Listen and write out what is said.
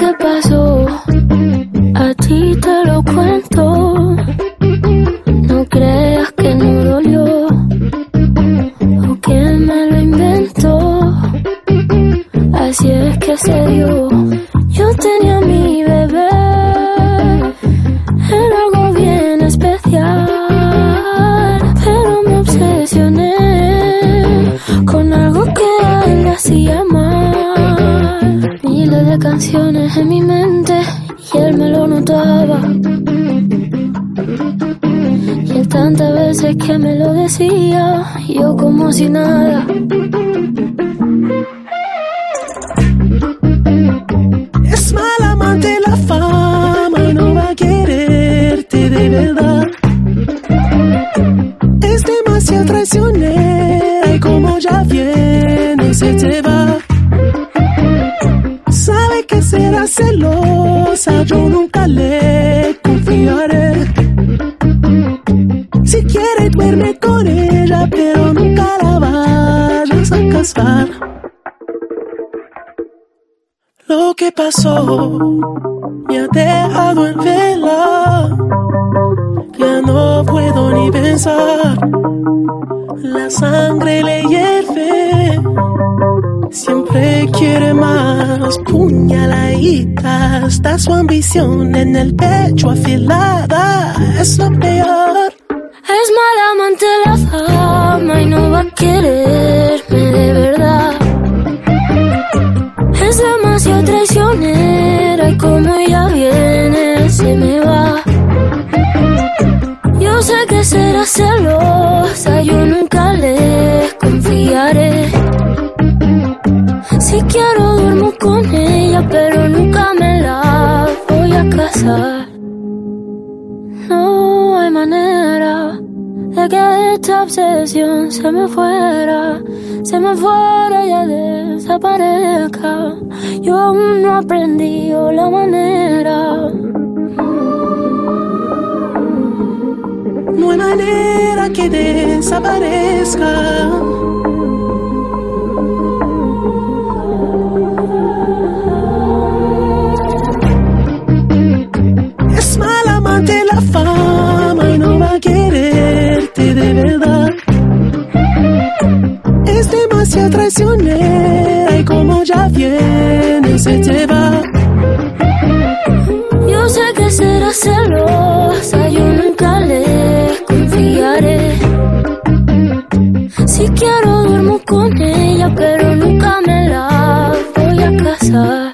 que pasó, a ti te lo cuento. No creas que no dolió o que me lo inventó. Así es que se dio. Yo tenía mi bebé, en mi mente y él me lo notaba. Y él tantas veces que me lo decía, yo como si nada. Es mal amante la fama no va a quererte de verdad. Es demasiado traicionera y como ya viene se te va. Celosa, yo nunca le confiaré. Si quiere duerme con ella, pero nunca la vayas a casar. Lo que pasó me ha dejado en vela. Ya no puedo ni pensar. La sangre le hierve. Siempre quiere más. Puñaladita. Está su ambición en el pecho afilada. Es lo peor. Es mala amante la fama y no va a quererme de verdad. Es demasiado traicionera y como ella viene se me va. Yo sé que será celosa, yo nunca Si quiero duermo con ella, pero nunca me la voy a casar. No hay manera de que esta obsesión se me fuera, se me fuera y desaparezca. Yo aún no aprendí la manera. No hay manera que desaparezca. Es demasiado traicionera y como ya viene se te va. Yo sé que será celosa, yo nunca le confiaré. Si quiero duermo con ella, pero nunca me la voy a casar.